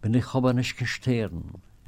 bin ich aber nicht gestern.